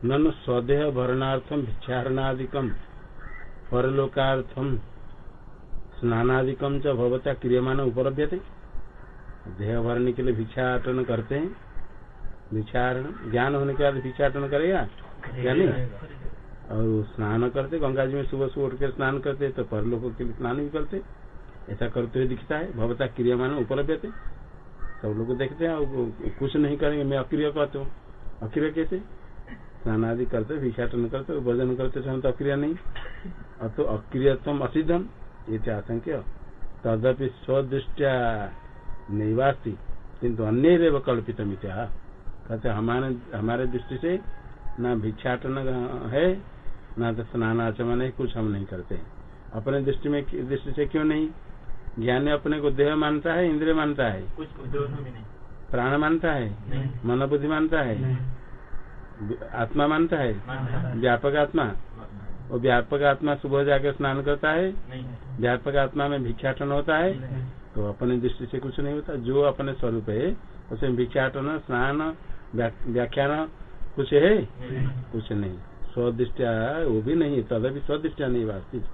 ननु स्वदेह भरणार्थम भिक्षारणादिकम परलोकार्थम स्नानादिकम च भवता क्रियमान उपलब्ध थे देह भरने के लिए भिक्षाटन करते हैं। भिक्षाटन ज्ञान होने के बाद भिक्षाटन करेगा? या नहीं? और स्नान करते गंगा जी में सुबह सुबह उठ कर स्नान करते तो परलोकों के लिए स्नान भी करते। ऐसा करते हुए दिखता है भवता क्रियमान उपलब्ध थे सब लोग देखते हैं और कुछ नहीं करेंगे मैं अक्रिय कहते हूँ। अक्रिय कैसे? स्नान आदि करते भिक्षाटन करते भोजन करते समय तो अक्रिया नहीं। अब तो अक्रियतम असिद्धम ये आशंक्य तदपि स्वदृष्टिया निवासी किन्तु अन्य कल्पित मिथ्या कहते हमारे हमारे दृष्टि से न भिक्षाटन है न तो स्नान आचमन है कुछ हम नहीं करते। अपने दृष्टि में दृष्टि से क्यों नहीं? ज्ञान अपने को देह मानता है इंद्रिय मानता है। कुछ प्राण मानता है? मन बुद्धि मानता है? आत्मा मानता है? व्यापक आत्मा? वो व्यापक आत्मा सुबह जाकर स्नान करता है? व्यापक आत्मा में भिक्षाटन होता है? तो अपने दृष्टि से कुछ नहीं होता। जो अपने स्वरूप है उसमें भिक्षाटन स्नान व्याख्यान कुछ है? कुछ नहीं। स्वदृष्टिया वो भी नहीं तदभी स्वदृष्टिया नहीं वास्तविक।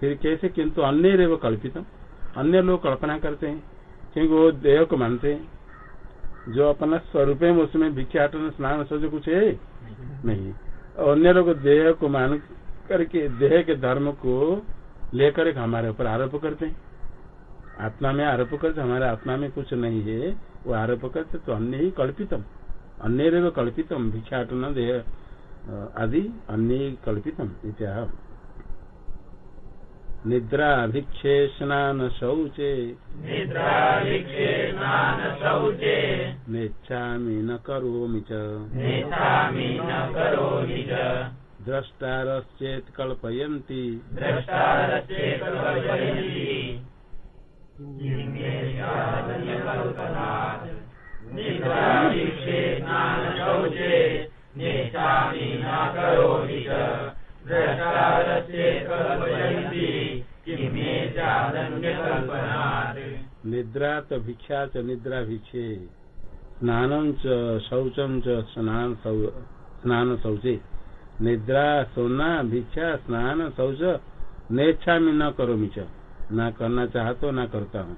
फिर कैसे? किंतु अन्य रेव कल्पित अन्य लोग कल्पना करते हैं। क्योंकि वो देह को मानते हैं। जो अपना स्वरूप है उसमें भिक्षाटन, स्नान, सब कुछ है, नहीं। अन्य लोग देह को मान करके, देह के धर्म को लेकर हमारे ऊपर आरोप करते हैं। आत्मा में आरोप करते, हमारे आत्मा में कुछ नहीं है, वो आरोप करते तो अन्य ही कल्पितम। अन्य कल्पितम, भिक्षाटन, देह आदि, अन्य कल्पितम, इत्याह। निद्रा भिक्षे स्नान शौचे निद्राभिक्षे स्नान शौचे नेच्छामि न करोमि च। नेच्छामि न करोमि च। द्रष्टारश्चेत् कल्पयन्ति। द्रष्टारश्चेत् कल्पयन्ति। निद्राभिक्षे स्नान शौचे नेच्छामि न करोमि च। द्रष्टारश्चेत् कल्पयन्ति। निद्रा तो भिक्षा च निद्रा भिक्षे। स्नानं च स्नान शौचे। निद्रा सोना भिक्षा स्नान शौच। नेच्छा में न करो च। ना करना चाहता, ना करता हूँ।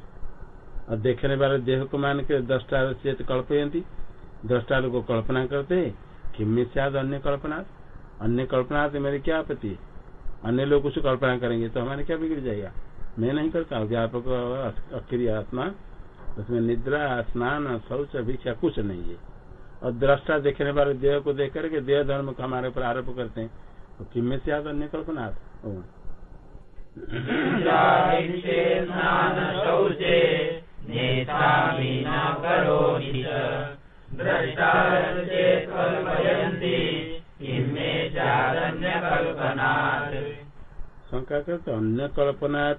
और देखने वाले देह को मान के दृष्टा चेत कल्पयंती। दृष्टा को कल्पना करते किम शायद अन्य कल्पना अन्य कल्पना से मेरी क्या आपत्ति? अन्य लोग कुछ कल्पना करेंगे तो हमारे क्या बिगड़ जाएगा? मैं नहीं करता व्यापक अक्रिय आत्मा, उसमें निद्रा, स्नान, शौच, भिक्षा कुछ नहीं है। और दृष्टा देखने वाले देह को देख करके देह धर्म को हमारे ऊपर आरोप करते हैं। तो किम से याद अन्य कल्पना ओ। शंका करते अन्य कल्पना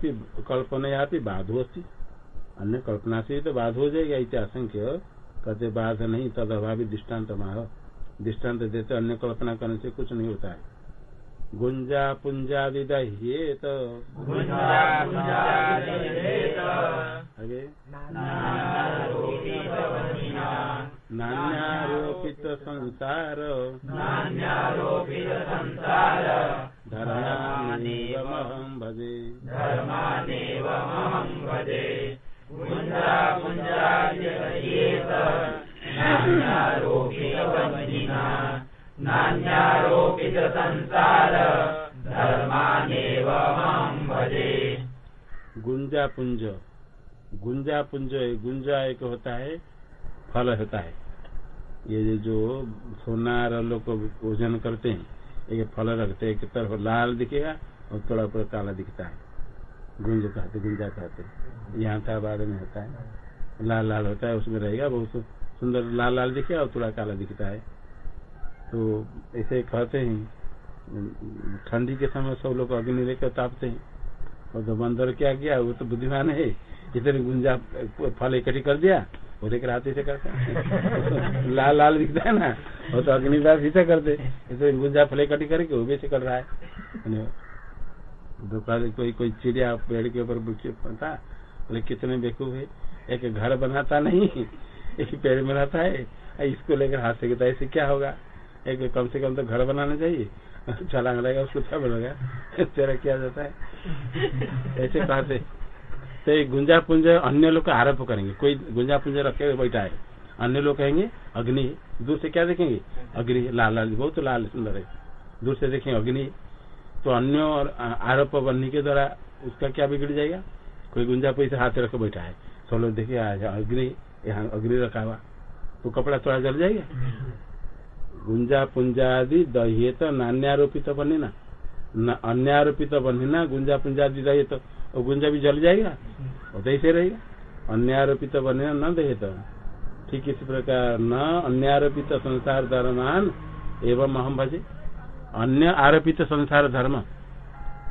कल्पना बाधो अस्ती अन्य कल्पना से तो बाध हो जाएगा इतना असंख्य कहते बाध नहीं तद अभावी दृष्टांत माह दृष्टांत देते अन्य कल्पना करने से कुछ नहीं होता है। गुंजा पुंजा विदह्येत आगे। नान्यारोपित संसार धर्मानेवमहं भजे। भजे। नान्यारोपितसंसार। धर्मानेवमहं भजे। गुंजा पुंज गुंजा पुंज गुंजा एक होता है फल होता है। ये जो सोनार लोग को भोजन करते हैं एक फल रखते, एक तरफ़ लाल दिखेगा और थोड़ा ऊपर काला दिखता है। गुंज कहते, गुंजा कहते। यहाँ था, बाद में होता है। लाल लाल होता है, उसमें रहेगा बहुत सुंदर लाल लाल दिखेगा और थोड़ा काला दिखता है। तो ऐसे कहते हैं, ठंडी के समय सब लोग अग्नि लेकर तापते हैं। और तो बंदर क्या किया, वो तो बुद्धिमान है। इतने गुंजा फल इकट्ठी कर दिया वो लेकर हाथी से करता है। लाल लाल दिखता है ना। वो तो अग्निदास इसे करते। गुंजा फल इकट्ठी करके वो भी ऐसे कर रहा है। दुकान कोई कोई चिड़िया पेड़ के ऊपर था बोले कितने बेकूफ है। एक घर बनाता नहीं एक पेड़ रहता है। इसको लेकर हाथ से कहता है, क्या होगा? एक कम से कम तो घर बनाना चाहिए। छलांग रहेगा उसको क्या बनेगा? तेरा किया जाता है? ऐसे कहते तो ये गुंजा पुंज अन्य लोग का आरोप करेंगे। कोई गुंजा पुंज रखे बैठा है। अन्य लोग कहेंगे, अग्नि दूर से क्या देखेंगे? अग्नि लाल लाल, बहुत तो लाल सुंदर है। दूर से देखेंगे अग्नि तो अन्य और आरोप बनने के द्वारा उसका क्या बिगड़ जाएगा? कोई गुंजा पैसे हाथ रखे बैठा है। सब लोग देखे अग्नि, यहाँ अग्नि रखा हुआ। तो कपड़ा थोड़ा जल जाएगा? गुंजा पुंजादि दही तो नान्यारोपित बने ना न अन्यारोपित बने ना गुंजा पुंजादि दही तो वो गुंजा भी जल जाएगा वो तो ऐसे रहेगा। अन्यारोपित बने न तो ठीक इसी प्रकार न अन्य आरोपित संसार धर्मान एवं अहम भजे। अन्य आरोपित संसार धर्म।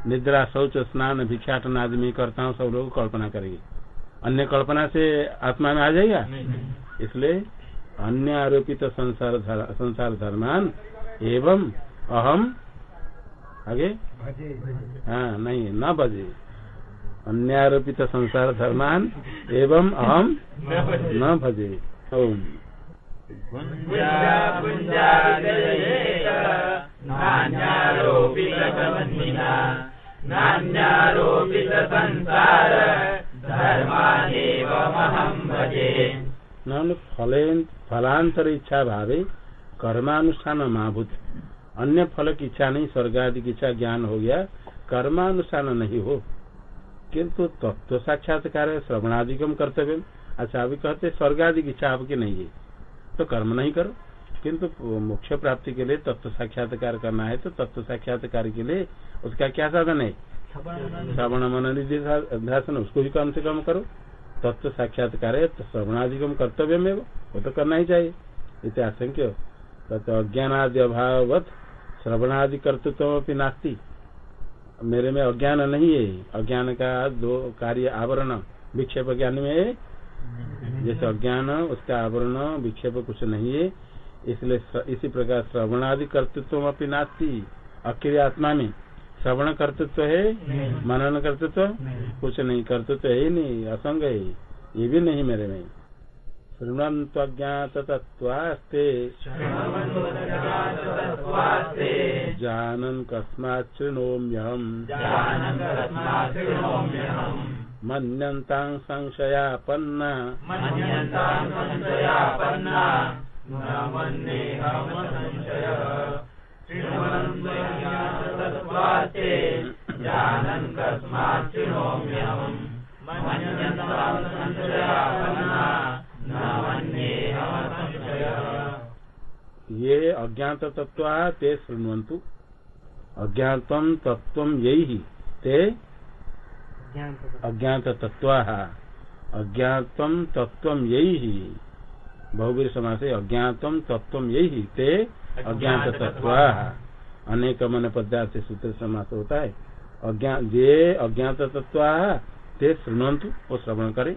निद्रा शौच स्नान भिक्षाटन आदि में करता हूँ सब लोग कल्पना करेंगे। अन्य कल्पना से आत्मा में आ जाएगा? इसलिए अन्य आरोपित संसार संसार धर्मान एवं अहम आगे? हाँ नहीं न बजे अन्य आरोपित संसार धर्मान एवं अहम न भजे। ओम। फलांतर इच्छा भावे कर्मानुष्ठान महाभूत अन्य फल की इच्छा नहीं स्वर्ग आदि की इच्छा ज्ञान हो गया, कर्मानुष्ठान नहीं हो। किंतु तत्व साक्षात्कार है श्रवणाधिकम कर्तव्य अच्छा अभी कहते स्वर्ग आदि की इच्छा आपकी नहीं है तो कर्म नहीं करो। किंतु मोक्ष प्राप्ति के लिए तत्व साक्षात्कार करना है तो तत्व साक्षात्कार के लिए उसका क्या साधन है? श्रवण मन निधि उसको भी कम से कम करो। तत्व साक्षात्कार है तो श्रवणाधिकम कर्तव्य में वो तो करना ही चाहिए। तत्व अज्ञानादि अभावत, श्रवणादि कर्तृत्व नास्ती। मेरे में अज्ञान नहीं है। अज्ञान का दो कार्य आवरण, विक्षेप ज्ञान में है। जैसे अज्ञान, उसका आवरण, विक्षेप कुछ नहीं है। इसलिए इसी प्रकार श्रवणादि कर्तृत्व अपनी नास्ती। अक्रिय आत्मा में श्रवण कर्तृत्व है, मनन कर्तृत्व? कुछ नहीं, कर्तृत्व है ही नहीं, असंग है। ये भी नहीं मेरे में। श्रृणंत अज्ञात तत्वास्ते जानन कस्मात् शृणोम्यहम्। मन्यन्तां संशयापन्ना। ये अज्ञात तत्व ते शृण्वन्तु। अज्ञातम तत्व यही ते अज्ञात तत्व अज्ञातम तत्व यही बहुवीर समास अज्ञातम तत्व यही ते अज्ञात तत्व अनेक मन पदार्थ सूत्र समास होता है। जे अज्ञात तत्व ते श्रृणवंतु वो श्रवण करे।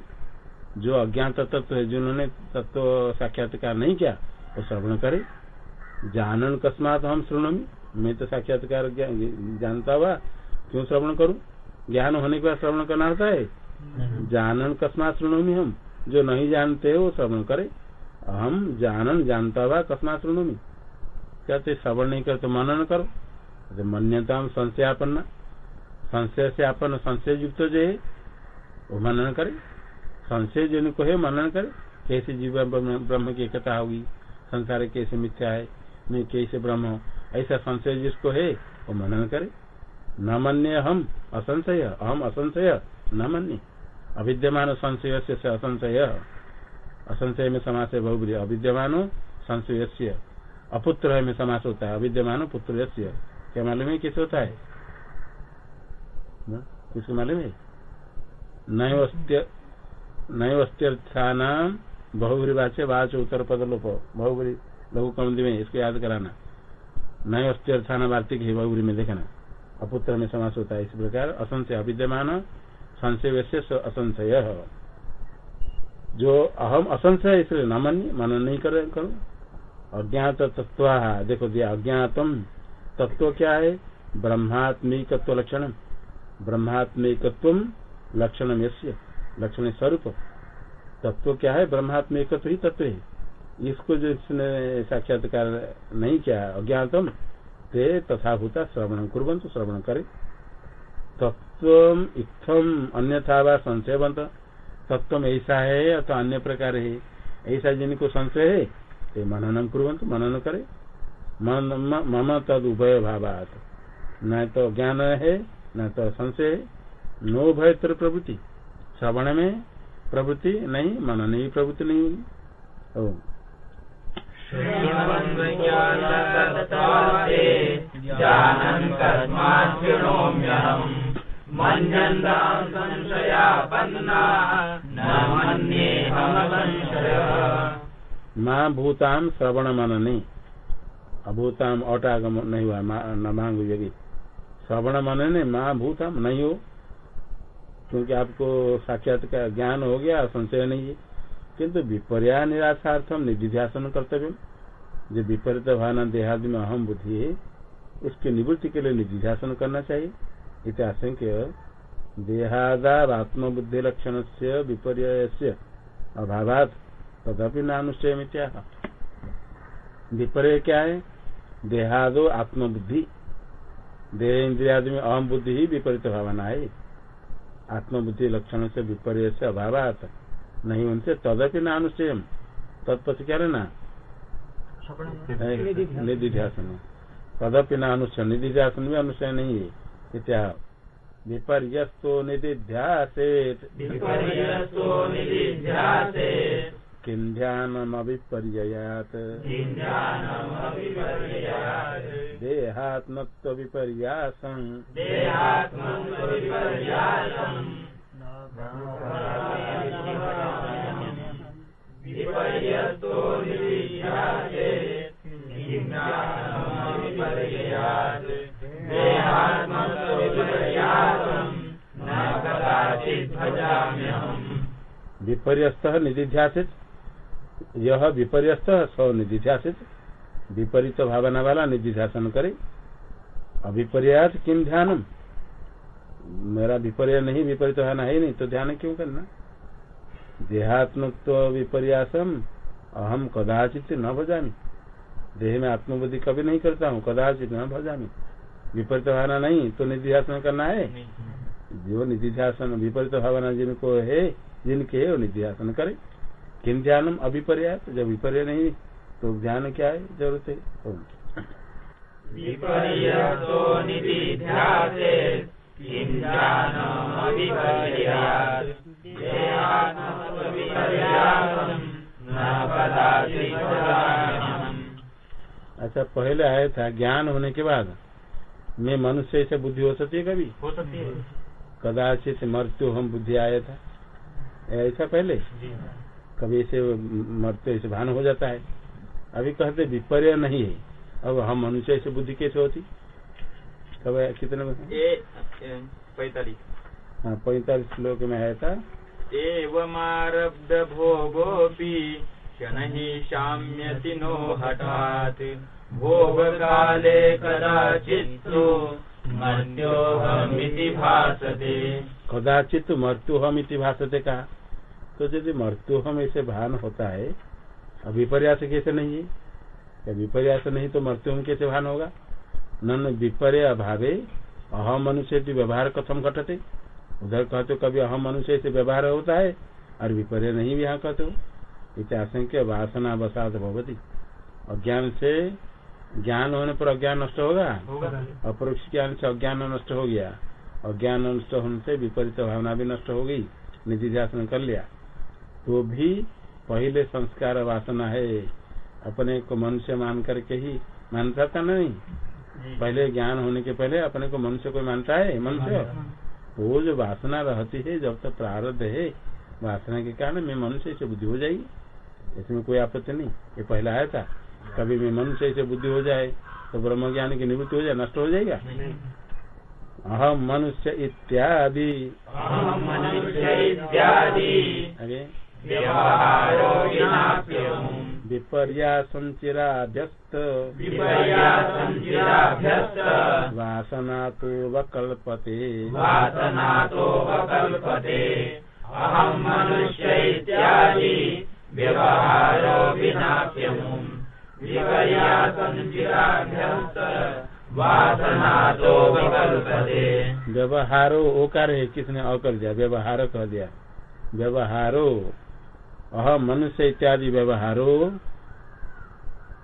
जो अज्ञात तत्व है जिन्होंने तत्व साक्षात्कार नहीं किया वो श्रवण करे। जानन कस्मात हम श्रृणमी मैं तो साक्षात्कार जानता हुआ क्यों श्रवण करूँ? ज्ञान होने के बाद श्रवण करना होता है? जानन कस्मात श्रृणमी हम। जो नहीं जानते वो श्रवण करे। हम जानन जानता हुआ कस्मात श्रृणमी कहते श्रवण नहीं कर तो मनन करो। तो मन्यता संशयापन्न। संशय से अपन संशय युक्त जो है वो मनन करे। संशय जिनको है मनन करे। कैसे जीवन ब्रह्म की एकता होगी? संसार कैसे मिथ्या है? मैं कैसे ब्रह्म हूँ? ऐसा संशय जिसको है, वो मनन करे। न मन्य हम, असंशय। अहम असंशय, न मन्य। अविद्यमान संशय से असंशय। असंशय में समास है बहुबरी अविद्यमान संशय से अपुत्र में समास होता है। अविद्यमान पुत्र क्या मालूम है किस होता है? किसको मालूम है? नैवस्त्यर्थान बहुबरी वाच उत्तर पद लोप। बहुबरी लघु कमंदी में इसको याद कराना। नए अस्त्यर्थान वार्तिक है बहुरी में देखना। अपुत्र में समास होता है इस प्रकार, असंशय अविद्यमान, संशय वैसे असंशय। जो अहम असंशय, इसलिए न मन मन नहीं कर, करो। अज्ञात तत्व देखो दिया अज्ञातम तत्व क्या है? ब्रह्मात्मिक लक्षण। ब्रह्मात्मिक लक्षण लक्षण स्वरूप। तत्व क्या है? ब्रह्मात्मिक ही तत्व है। इसको जो इसने साक्षात्कार नहीं किया अज्ञातम, ते तथा भूता श्रवण कुरंतु श्रवण करे। तत्व इतम अन्यथा व संशयवंत तत्व ऐसा है अथवा अन्य प्रकार है। ऐसा जिनको संशय है, ते मननम कुरंतु मनन करे। मम तद उभय भावात न तो ज्ञान है, न तो संशय है। नो भय तर प्रवृत्ति। श्रवण में प्रवृत्ति नहीं, मनन ही प्रवृत्ति नहीं होगी जानन् कस्मात् शृणोम्यहम् मन्यन्ताम् संशयापन्ना न मन्येऽहमसंशयः माँ भूताम श्रवण मनने अभूताम अटागम नहीं हुआ न मांग योगी श्रवण मनने माँ भूताम नहीं हो क्योंकि आपको साक्षात का ज्ञान हो गया, संशय नहीं है। किंतु विपर्या निराशार्थम निधिध्यासन कर्तव्य जो विपरीत भावना देहादि में अहम बुद्धि है, उसकी निवृत्ति के लिए निधिध्यासन करना चाहिए। इतिहासंख्य देहादार आत्मबुद्धि लक्षण से विपर्य अभावात तदपि नानुष्चय मित्या विपर्य क्या है? देहादो आत्मबुद्धि। देह इंद्रियादि में अहम बुद्धि ही विपरीत भावना है। आत्मबुद्धि लक्षण से विपर्य से अभाव नहीं उनसे तदपि न अनुष्चय तत्पथ क्या रहना निधिध्यासन। तदपि न अनुष्ठन। निधिध्यासन भी अनुष्ठय नहीं है इत्या विपर्यस्तो निधिध्यासेत। किं ध्यानमविपर्ययात् देहात्मत्वविपर्यासम्। विपर्यस्त निधिध्यासित यह विपर्यस्त स निधिध्यासित विपरीत भावना वाला निधिध्यासन करे। अविपर्यात किम ध्यानम? मेरा विपर्य नहीं, विपरीत भावना है नहीं तो ध्यान क्यों करना? देहात्मत्व विपर्यासम अहम कदाचित न भजामी। देह में आत्मबुद्धि कभी नहीं करता हूँ कदाचित न भजामी। विपरीत भावना नहीं तो निधिध्यासन करना है? जो निधिध्यासन विपरीत भावना जिनको है जिनके है वो निध्यासन करे। किन ध्यानम अभिपर्या जब विपर्य नहीं तो ध्यान क्या है? ज़रूरत है। अच्छा पहले आया था ज्ञान होने के बाद मैं मनुष्य से बुद्धि हो सकती है कभी? हो सकती है। कदाचित मृत्यु हम बुद्धि आया था। ऐसा पहले? कभी ऐसे मरते ऐसे भान हो जाता है। अभी कहते विपर्य नहीं है। अब हम मनुष्य ऐसे बुद्धि कैसे होती? कब कितने पैतालीस। हाँ पैंतालीस श्लोक में आया था एवमारब्ध भोगोऽपि शनैः शाम्यति नो हठात्। भोगकाले कदाचित्तु मर्त्योऽहमिति भासते। कदाचित मृत्यु हम इति भाषते कहा तो यदि मृत्यु हम ऐसे भान होता है अब विपर्यास कैसे नहीं है? या विपर्यास नहीं तो मृत्यु हम कैसे भान होगा? न विपर्य अभावे अहम मनुष्य व्यवहार कथम घटते? उधर कहते कभी अहम मनुष्य से व्यवहार होता है? और विपर्य नहीं भी यहाँ कहते हो। इतिहासंख्य वासना बसात भगवती अज्ञान से ज्ञान होने पर अज्ञान नष्ट होगा? अपरोक्ष ज्ञान से अज्ञान नष्ट हो गया। अज्ञान नष्ट होने से विपरीत भावना भी नष्ट हो गई। निधि ध्यान कर लिया। तो भी पहले संस्कार वासना है। अपने को मनुष्य मान करके ही मानता था नहीं? पहले ज्ञान होने के पहले अपने को मनुष्य को मानता है? मनुष्य। वो जो वासना रहती है जब तक प्रारब्ध है वासना के कारण मैं मनुष्य से बुद्धि हो जाएगी। इसमें कोई आपत्ति नहीं। ये पहला आया था। कभी मैं मनुष्य से बुद्धि हो जाए तो ब्रह्म ज्ञान की निवृत्ति हो जाए नष्ट हो जाएगा? अहम मनुष्य इत्यादि। आगे। विपर्यासञ्चिराभ्यस्त। विपर्यासञ्चिराभ्यस्त। वासनातो वकल्पते। व्यवहारो ओकार है किसने अकल दिया? व्यवहार कह दिया। व्यवहारो। अह मनुष्य इत्यादि व्यवहारो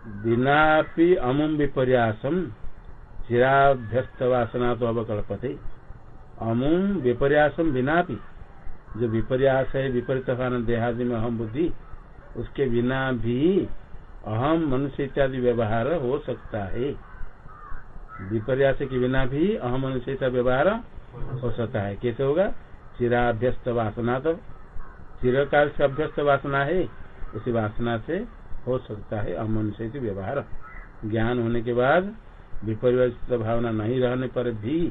बिना अमुम विपर्यासम चिराभ्यस्त वासना तो अवकल्पते अमुम विपर्यासम बिना जो विपर्यास है, विपरीत देहादि में अहम बुद्धि, उसके बिना भी अहम मनुष्य इत्यादि व्यवहार हो सकता है। विपर्यास के बिना भी अहम मनुष्य व्यवहार हो सकता है। कैसे होगा? चिराभ्यस्त वासना तो। चिरकाल से अभ्यस्त वासना है, उसी वासना से हो सकता है से व्यवहार। ज्ञान होने के बाद विपर्यस्त भावना नहीं रहने पर भी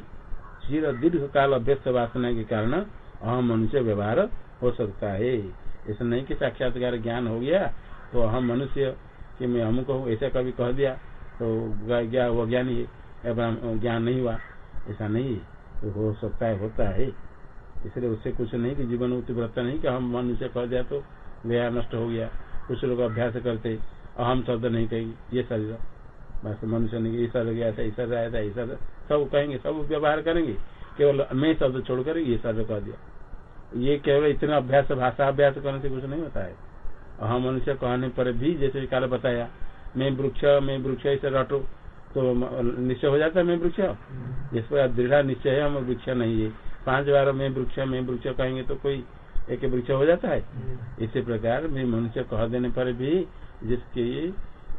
चिर दीर्घ काल अभ्यस्त वासना के कारण अहम मनुष्य व्यवहार हो सकता है। ऐसा नहीं कि साक्षात्कार ज्ञान हो गया तो अहम मनुष्य कि मैं हमको ऐसा कभी कह दिया तो क्या वो ज्ञानी है ज्ञान नहीं हुआ। ऐसा नहीं तो हो सकता है, होता है। इसलिए उससे कुछ नहीं कि जीवन उत्व्रत नहीं कि हम मनुष्य कह दिया तो गया नष्ट हो गया। कुछ लोग अभ्यास करते, अहम शब्द नहीं कहेगी, ये शरीर। बस मनुष्य ने ऐसा गया था ऐसा आया था ऐसा सब कहेंगे, सब व्यवहार करेंगे। केवल मैं शब्द छोड़कर ये शब्द कह दिया। ये केवल इतना अभ्यास, भाषा अभ्यास करने से कुछ नहीं होता है। अहम मनुष्य कहने पर भी जैसे काल बताया, मैं वृक्ष मैं वृक्ष ऐसे रटो तो निश्चय हो जाता है मैं वृक्ष? जिस पर दृढ़ निश्चय है, हम वृक्ष नहीं है। पाँच बार में वृक्ष में वृक्ष कहेंगे तो कोई एक वृक्ष हो जाता है। इसी प्रकार मैं मनुष्य कह देने पर भी जिसकी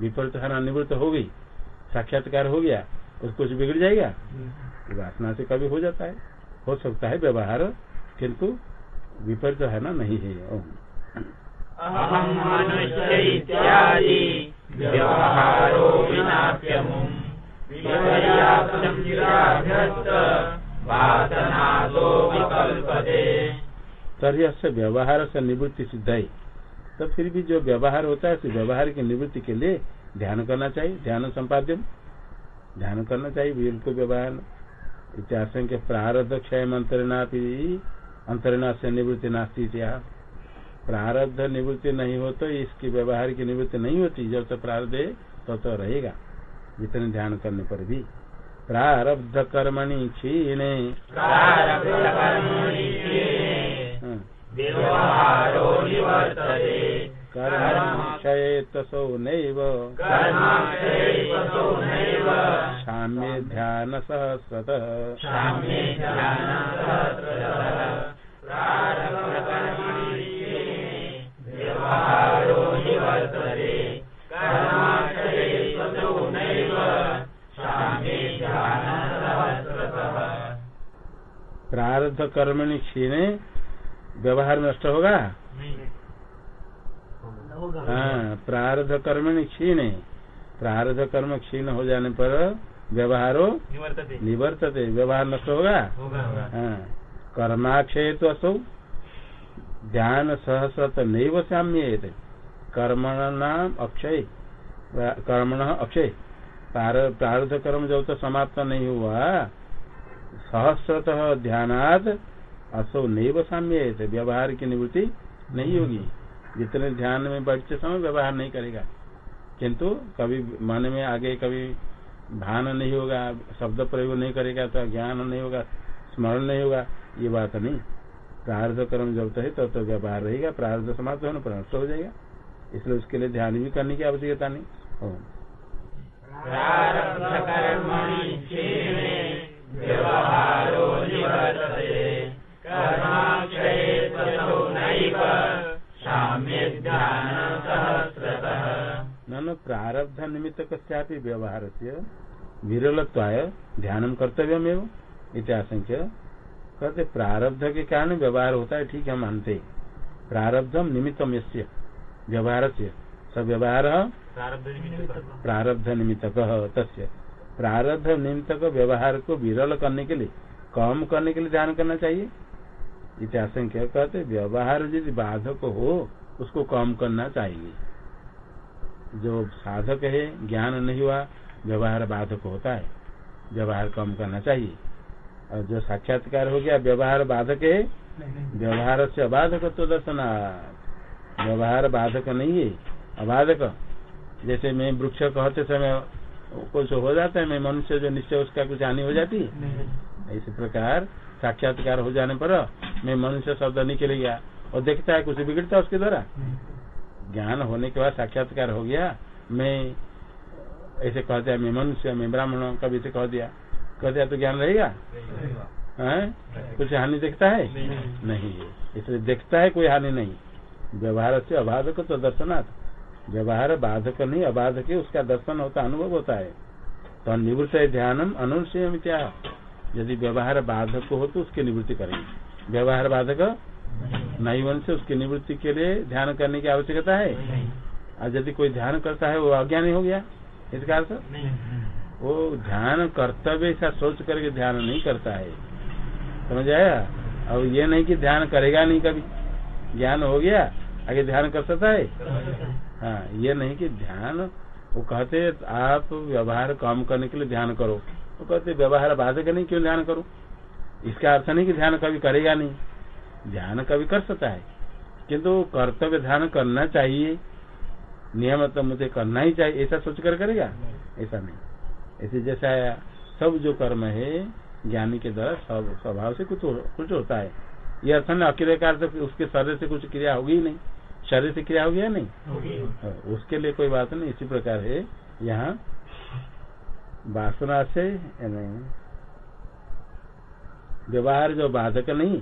विपरीत हारा निवृत्त हो गई साक्षात्कार हो गया उसको कुछ बिगड़ जाएगा वासना से कभी हो जाता है। हो सकता है व्यवहार किंतु विपरीत है। ना नहीं है तभी से व्यवहार से निवृत्ति सिद्ध है। तो फिर भी जो व्यवहार होता है उस व्यवहार की निवृत्ति के लिए ध्यान करना चाहिए। ध्यान संपाद्यम ध्यान करना चाहिए बिल्कुल व्यवहार। इतिहास के प्रारब्ध क्षय अंतरणा अंतरणा से निवृत्ति नास्ती प्रारब्ध निवृत्ति नहीं हो तो इसकी व्यवहार की निवृत्ति नहीं होती। जब तक प्रारब्ध है तो, तो रहेगा। जितने ध्यान करने पर भी। प्रारब्ध कर्मणि क्षीणे। कर्मक्षयेतसौ नैव साम्ये ध्यान सहस्रतः प्रारब्ध कर्मणि क्षीणे व्यवहार नष्ट होगा? हाँ प्रारब्ध कर्मणि क्षीणे प्रारब्ध कर्म क्षीण हो जाने पर व्यवहारो निवर्तते। व्यवहार नष्ट होगा? हाँ। कर्माक्षय तो असो। ध्यान सहस्रत नैव साम्य कर्मण नाम अक्षय। कर्मण अक्षय। प्रारब्ध कर्म जब तक समाप्त नहीं हुआ। सहस्रत ध्यानाद असो नैव साम्य व्यवहार की निवृत्ति नहीं होगी। जितने ध्यान में बैठते समय व्यवहार नहीं करेगा। किंतु कभी मन में आगे कभी भान नहीं होगा शब्द प्रयोग नहीं करेगा तो ज्ञान नहीं होगा स्मरण नहीं होगा ये बात नहीं। प्रार्थ कर्म जब तक है तब तो व्यवहार रहेगा प्रार्थ समाप्त होने पर नष्ट हो जाएगा। इसलिए उसके लिए ध्यान भी करने की आवश्यकता नहीं। न प्रारब्ध निमित्त कस्यापि व्यवहार से विरलत्वाय ध्यान कर्तव्य में इत्याशंक्य कहते प्रारब्ध के कारण व्यवहार होता है ठीक है मानते प्रारब्धम निमित्तम यस्य व्यवहार से सब व्यवहार प्रारब्ध निमित्त तस्य। प्रारब्ध निमित्त व्यवहार को विरल करने के लिए कम करने के लिए ध्यान करना चाहिए। इतिहास कहते व्यवहार यदि बाधक हो उसको कम करना चाहिए। जो साधक है ज्ञान नहीं हुआ व्यवहार बाधक होता है। व्यवहार कम करना चाहिए। और जो साक्षात्कार हो गया व्यवहार बाधक है व्यवहार से अबाधक तो दर्शन व्यवहार बाधक नहीं है अबाधक। जैसे मैं वृक्ष कहते समय कुछ हो जाता है मैं मनुष्य जो निश्चय उसका कुछ हानि हो जाती है। इसी प्रकार साक्षात्कार हो जाने पर मैं मनुष्य शब्द निकल गया और देखता है कुछ बिगड़ता है उसके द्वारा। ज्ञान होने के बाद साक्षात्कार हो गया। मैं ऐसे कह दिया मैं मनुष्य मैं ब्राह्मण कभी से कह दिया। कह दिया तो ज्ञान रहेगा? कुछ हानि देखता है? नहीं। इसलिए देखता है कोई हानि नहीं। व्यवहार से अबाधक तो दर्शनाथ व्यवहार बाधक नहीं अबाधक उसका दर्शन होता अनुभव होता है। तो निवृत्त है ध्यानम अनुशय क्या यदि व्यवहार बाधक हो तो उसकी निवृत्ति करेंगे। व्यवहार बाधक नहीं होने से उसकी निवृत्ति के लिए ध्यान करने की आवश्यकता है? और यदि कोई ध्यान करता है वो अज्ञानी हो गया इसका अर्थ वो ध्यान कर्तव्य ऐसा सोच करके ध्यान नहीं करता है। समझ आया? अब ये नहीं कि ध्यान करेगा नहीं कभी। ज्ञान हो गया आगे ध्यान कर सकता है? हाँ ये नहीं कि ध्यान वो कहते आप व्यवहार कम करने के लिए ध्यान करो। वो कहते व्यवहार बाधक नहीं क्यों ध्यान करो? इसका अर्थ नहीं कि ध्यान कभी करेगा नहीं। ध्यान कभी कर सकता है। किंतु कर्तव्य ध्यान करना चाहिए। नियम तो मुझे करना ही चाहिए। ऐसा सोच कर करेगा? ऐसा नहीं। ऐसे जैसा सब जो कर्म है ज्ञानी के द्वारा सब स्वभाव से कुछ कुछ होता है। ये अर्थ न अकेले का अर्थ उसके शरीर से कुछ क्रिया होगी ही नहीं। शरीर से क्रिया होगी या नहीं? हाँ, उसके लिए कोई बात नहीं। इसी प्रकार है यहाँ वासना से व्यवहार जो बाधक नहीं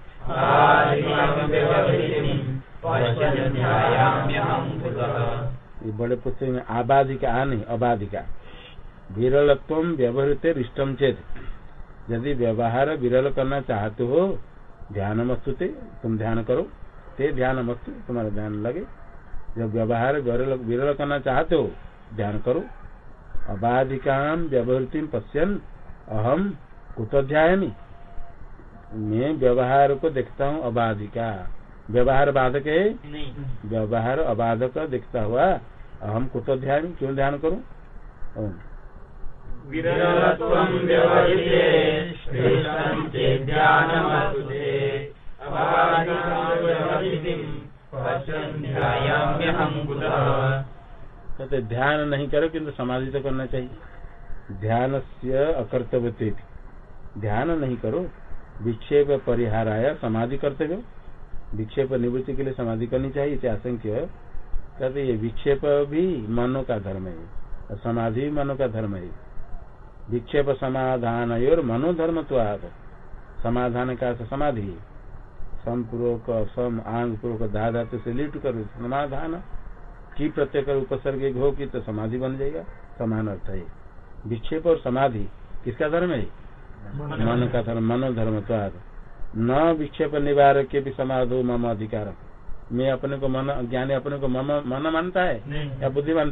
ये बड़े पुस्तक में आबाधिका आ नहीं अबाधिका विरलत्व व्यवहृत इष्टम चेत यदि व्यवहार विरल करना चाहते हो ध्यान मस्तुते तुम ध्यान करो ते ध्यान मस्तु तुम्हारा ध्यान लगे जब व्यवहार विरल करना चाहते हो ध्यान करो अबाधिकाम व्यवहृति पश्यन अहम कुतोध्यायमी मैं व्यवहार को देखता हूँ अबाधिका व्यवहार बाधक है व्यवहार अबाधक देखता हुआ अहम कुतो ध्यान क्यों ध्यान करूँ। कहते ध्यान नहीं करो किंतु समाधि तो करना चाहिए। ध्यान से अकर्तव्य ध्यान नहीं करो। विक्षेप परिहाराय समाधि कर्तव्य। विक्षेप निवृत्ति के लिए समाधि करनी चाहिए, इसे आशंक्य कहते ये विक्षेप भी मनो का धर्म है, और समाधि भी मनो का धर्म है। विक्षेप समाधान और मनोधर्म तो समाधान का समाधि। समपूर्वक सम आंग पूर्वक धा धातु से लिट कर समाधान। की प्रत्येक उपसर्ग हो की तो समाधि बन जाएगा। समान अर्थ है। विक्षेप और समाधि, किसका धर्म है? मन का धर्म मनोधर्म तो न विक्षेप निवारक के भी समाधो मम अधिकार। मैं अपने को मन ज्ञानी अपने को मम मन मानता है? या बुद्धिमान?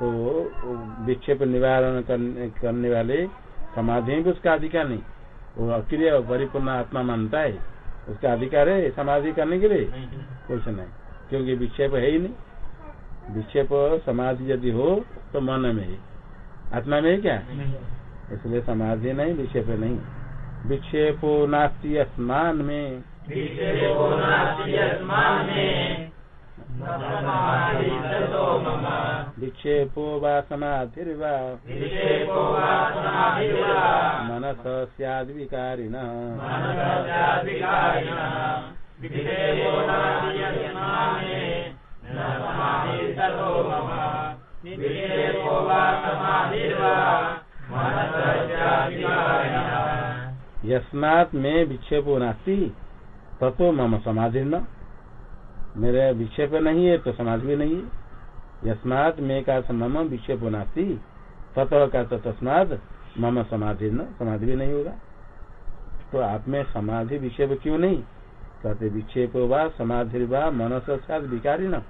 तो विक्षेप निवारण करने, करने वाले समाधि भी उसका अधिकार नहीं? वो अक्रिय परिपूर्ण आत्मा मानता है। उसका अधिकार है समाधि करने के लिए? कुछ नहीं। क्योंकि विक्षेप है ही नहीं। विक्षेप समाधि यदि हो तो मन में है। आत्मा में है क्या? इसलिए समाधि नहीं विक्षेप नहीं। विक्षेपो नास्ति अस्मान में। विक्षेपो वा समाधिर्वा मनस स्याद् विकारिण यस्मात् में विक्षेपो नास्ति, ततो मम समाधि न मेरे विक्षेप नहीं है तो समाधि भी नहीं है। यस्मात् में का मम विक्षेपो नास्ति, ततः का तस्माद मम समाधि न समाधि भी नहीं होगा। तो आप में समाधि विक्षेप क्यों नहीं? कहते, विक्षेप व समाधि व मन साथ विकारी न।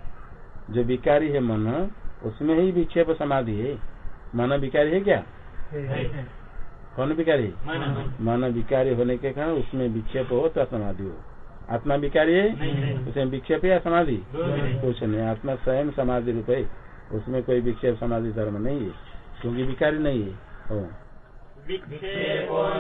जो विकारी है मन, उसमें ही विक्षेप समाधि है। मन विकारी है क्या? कौन विकारी मन विकारी होने के कारण उसमें विक्षेप हो तो समाधि हो। आत्मा विकारी है? उसमें विक्षेप या समाधि? कुछ नहीं। आत्मा स्वयं समाधि रूप है। उसमें कोई विक्षेप समाधि धर्म नहीं है क्योंकि विकारी नहीं है। हो। विक्षेपो